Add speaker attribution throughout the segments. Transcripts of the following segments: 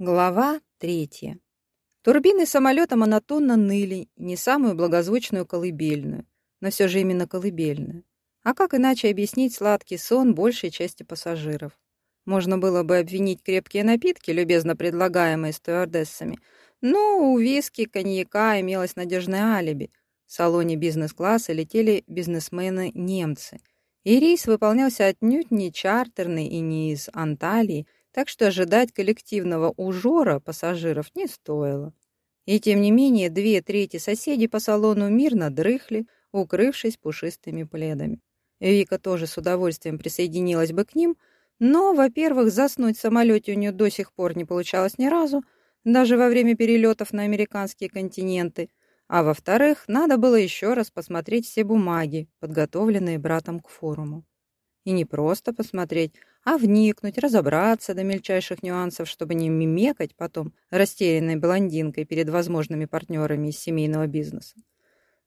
Speaker 1: Глава третья. Турбины самолета монотонно ныли, не самую благозвучную колыбельную, но все же именно колыбельную. А как иначе объяснить сладкий сон большей части пассажиров? Можно было бы обвинить крепкие напитки, любезно предлагаемые стюардессами, но у виски, коньяка имелось надежное алиби. В салоне бизнес-класса летели бизнесмены-немцы. И рейс выполнялся отнюдь не чартерный и не из Анталии, так что ожидать коллективного ужора пассажиров не стоило. И тем не менее две трети соседей по салону мирно дрыхли, укрывшись пушистыми пледами. Вика тоже с удовольствием присоединилась бы к ним, но, во-первых, заснуть в самолете у нее до сих пор не получалось ни разу, даже во время перелетов на американские континенты, а во-вторых, надо было еще раз посмотреть все бумаги, подготовленные братом к форуму. И не просто посмотреть, а вникнуть, разобраться до мельчайших нюансов, чтобы не мимекать потом растерянной блондинкой перед возможными партнерами из семейного бизнеса.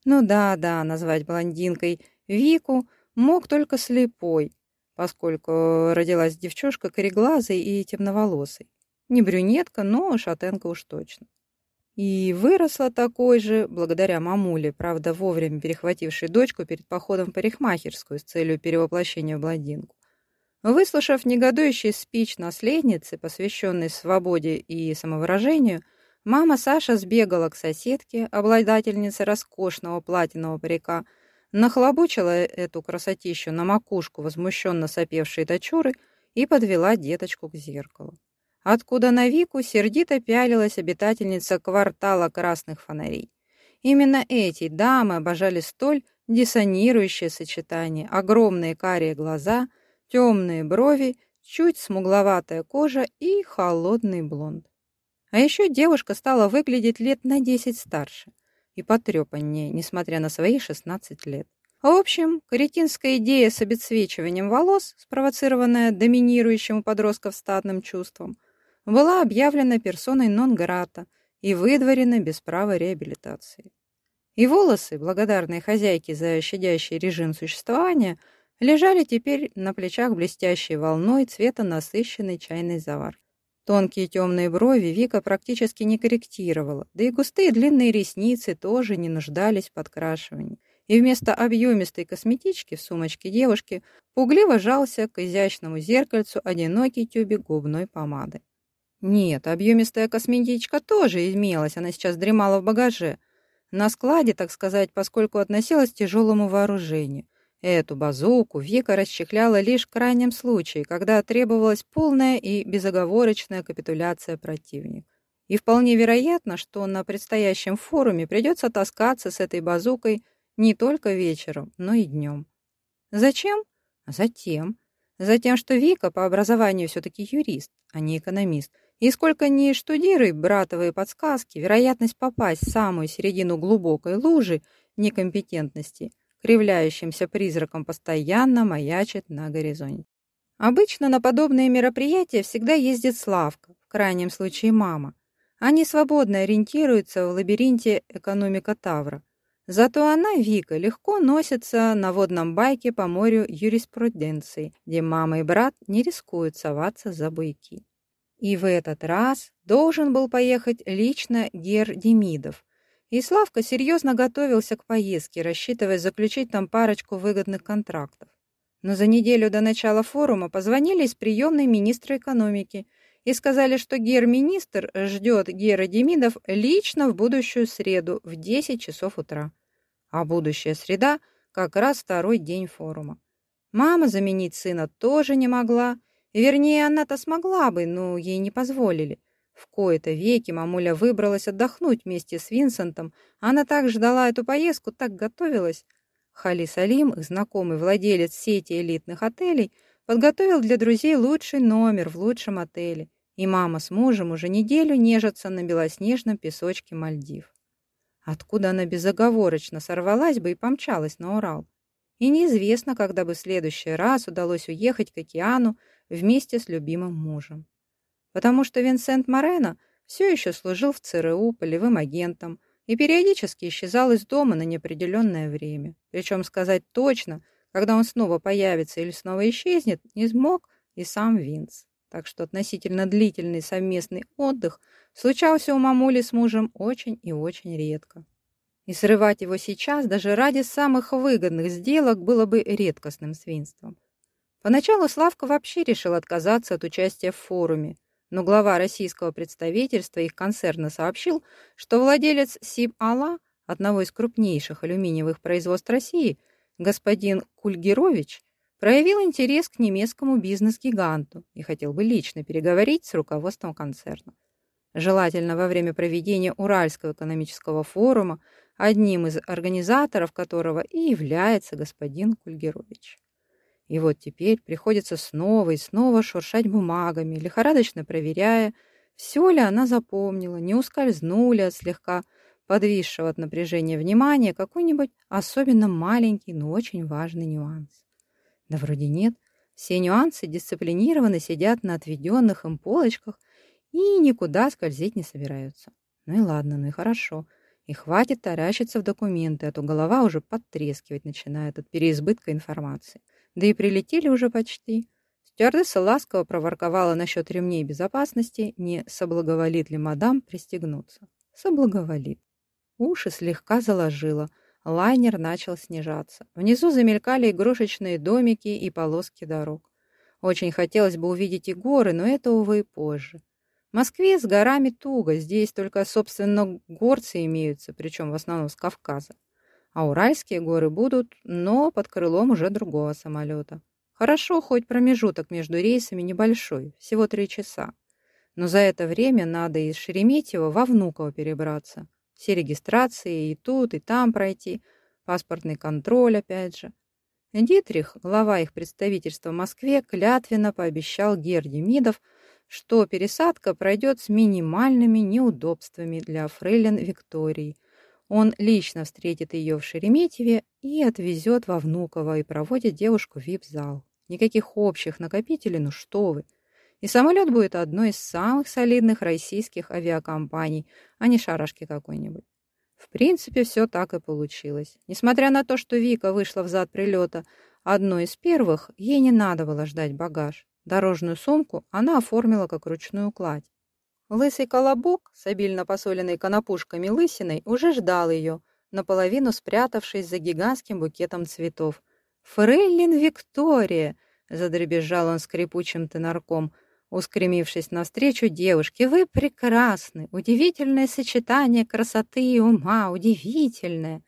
Speaker 1: Ну да, да, назвать блондинкой Вику мог только слепой, поскольку родилась девчушка кореглазой и темноволосой. Не брюнетка, но шатенка уж точно. И выросла такой же, благодаря мамуле, правда, вовремя перехватившей дочку перед походом в парикмахерскую с целью перевоплощения в блондинку. Выслушав негодующий спич наследницы, посвященный свободе и самовыражению, мама Саша сбегала к соседке, обладательнице роскошного платинового парика, нахлобучила эту красотищу на макушку возмущенно сопевшей дочуры и подвела деточку к зеркалу откуда на Вику сердито пялилась обитательница квартала красных фонарей. Именно эти дамы обожали столь диссонирующее сочетание. Огромные карие глаза, темные брови, чуть смугловатая кожа и холодный блонд. А еще девушка стала выглядеть лет на десять старше и потрепаннее, несмотря на свои 16 лет. В общем, каретинская идея с обесцвечиванием волос, спровоцированная доминирующим у подростков статным чувством – была объявлена персоной нон-грата и выдворена без права реабилитации. И волосы, благодарные хозяйке за щадящий режим существования, лежали теперь на плечах блестящей волной цвета насыщенной чайной заварки. Тонкие темные брови Вика практически не корректировала, да и густые длинные ресницы тоже не нуждались в подкрашивании. И вместо объемистой косметички в сумочке девушки пугливо жался к изящному зеркальцу одинокий тюбик губной помады. Нет, объемистая косметичка тоже имелась, она сейчас дремала в багаже. На складе, так сказать, поскольку относилась к тяжелому вооружению. Эту базуку Вика расчехляла лишь в крайнем случае, когда требовалась полная и безоговорочная капитуляция противника. И вполне вероятно, что на предстоящем форуме придется таскаться с этой базукой не только вечером, но и днем. Зачем? Затем. Затем, что Вика по образованию все-таки юрист, а не экономист, и сколько ни штудируй братовые подсказки, вероятность попасть в самую середину глубокой лужи некомпетентности кривляющимся призраком постоянно маячит на горизонте. Обычно на подобные мероприятия всегда ездит Славка, в крайнем случае мама. Они свободно ориентируются в лабиринте экономика Тавра. Зато она, Вика, легко носится на водном байке по морю юриспруденции, где мама и брат не рискуют соваться за буйки. И в этот раз должен был поехать лично Гер Демидов. И Славка серьезно готовился к поездке, рассчитывая заключить там парочку выгодных контрактов. Но за неделю до начала форума позвонили из приемной министра экономики и сказали, что гер-министр ждет Гера Демидов лично в будущую среду в 10 часов утра. А будущая среда как раз второй день форума. Мама заменить сына тоже не могла, Вернее, она-то смогла бы, но ей не позволили. В кои-то веки мамуля выбралась отдохнуть вместе с Винсентом. Она так ждала эту поездку, так готовилась. Хали Салим, их знакомый владелец сети элитных отелей, подготовил для друзей лучший номер в лучшем отеле. И мама с мужем уже неделю нежатся на белоснежном песочке Мальдив. Откуда она безоговорочно сорвалась бы и помчалась на Урал? И неизвестно, когда бы в следующий раз удалось уехать к океану, вместе с любимым мужем. Потому что Винсент Морено все еще служил в ЦРУ полевым агентом и периодически исчезал из дома на неопределенное время. Причем сказать точно, когда он снова появится или снова исчезнет, не смог и сам Винс. так что относительно длительный совместный отдых случался у мамули с мужем очень и очень редко. И срывать его сейчас даже ради самых выгодных сделок было бы редкостным свинством. Поначалу Славка вообще решил отказаться от участия в форуме, но глава российского представительства их концерна сообщил, что владелец Сиб-Ала, одного из крупнейших алюминиевых производств России, господин Кульгерович, проявил интерес к немецкому бизнес-гиганту и хотел бы лично переговорить с руководством концерна. Желательно во время проведения Уральского экономического форума, одним из организаторов которого и является господин Кульгерович. И вот теперь приходится снова и снова шуршать бумагами, лихорадочно проверяя, все ли она запомнила, не ускользнули от слегка подвисшего от напряжения внимания какой-нибудь особенно маленький, но очень важный нюанс. Да вроде нет. Все нюансы дисциплинированно сидят на отведенных им полочках и никуда скользить не собираются. Ну и ладно, ну и хорошо. И хватит таращиться в документы, а то голова уже подтрескивать начинает от переизбытка информации. Да и прилетели уже почти. Стюардесса ласково проворковала насчет ремней безопасности, не соблаговолит ли мадам пристегнуться. Соблаговолит. Уши слегка заложила – Лайнер начал снижаться. Внизу замелькали игрушечные домики и полоски дорог. Очень хотелось бы увидеть и горы, но это, увы, позже. Москве с горами туго, здесь только, собственно, горцы имеются, причем в основном с Кавказа. А Уральские горы будут, но под крылом уже другого самолета. Хорошо, хоть промежуток между рейсами небольшой, всего три часа. Но за это время надо из Шереметьево во Внуково перебраться. Все регистрации и тут, и там пройти. Паспортный контроль опять же. Дитрих, глава их представительства в Москве, клятвенно пообещал Герде Мидов, что пересадка пройдет с минимальными неудобствами для фрейлин Виктории. Он лично встретит ее в Шереметьеве и отвезет во Внуково и проводит девушку в вип-зал. Никаких общих накопителей, ну что вы. И самолет будет одной из самых солидных российских авиакомпаний, а не шарашки какой-нибудь. В принципе, все так и получилось. Несмотря на то, что Вика вышла в зад прилета одной из первых, ей не надо было ждать багаж. Дорожную сумку она оформила как ручную кладь. Лысый колобок с обильно посоленной конопушками лысиной уже ждал ее, наполовину спрятавшись за гигантским букетом цветов. «Фрейлин Виктория!» — задребезжал он скрипучим тенарком — устремившись навстречу девушке. «Вы прекрасны! Удивительное сочетание красоты и ума! Удивительное!»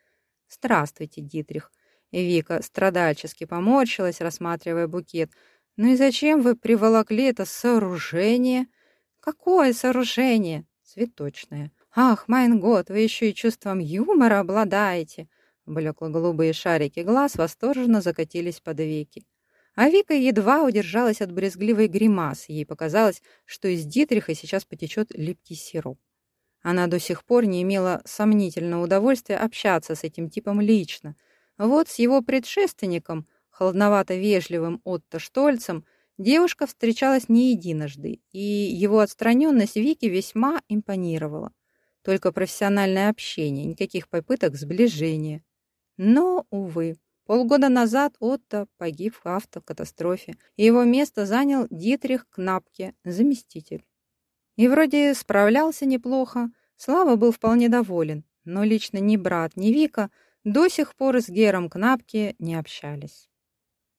Speaker 1: «Здравствуйте, Дитрих!» Вика страдальчески поморщилась, рассматривая букет. «Ну и зачем вы приволокли это сооружение?» «Какое сооружение?» «Цветочное». «Ах, майн год, вы еще и чувством юмора обладаете!» Блекло-голубые шарики глаз восторженно закатились под веки. А Вика едва удержалась от брезгливой гримасы. Ей показалось, что из Дитриха сейчас потечет липкий сироп. Она до сих пор не имела сомнительного удовольствия общаться с этим типом лично. Вот с его предшественником, холодновато-вежливым Отто Штольцем, девушка встречалась не единожды, и его отстраненность Вики весьма импонировала. Только профессиональное общение, никаких попыток сближения. Но, увы, Полгода назад Отто погиб в автокатастрофе, и его место занял Дитрих Кнапке, заместитель. И вроде справлялся неплохо, Слава был вполне доволен, но лично ни брат, ни Вика до сих пор с Гером Кнапке не общались.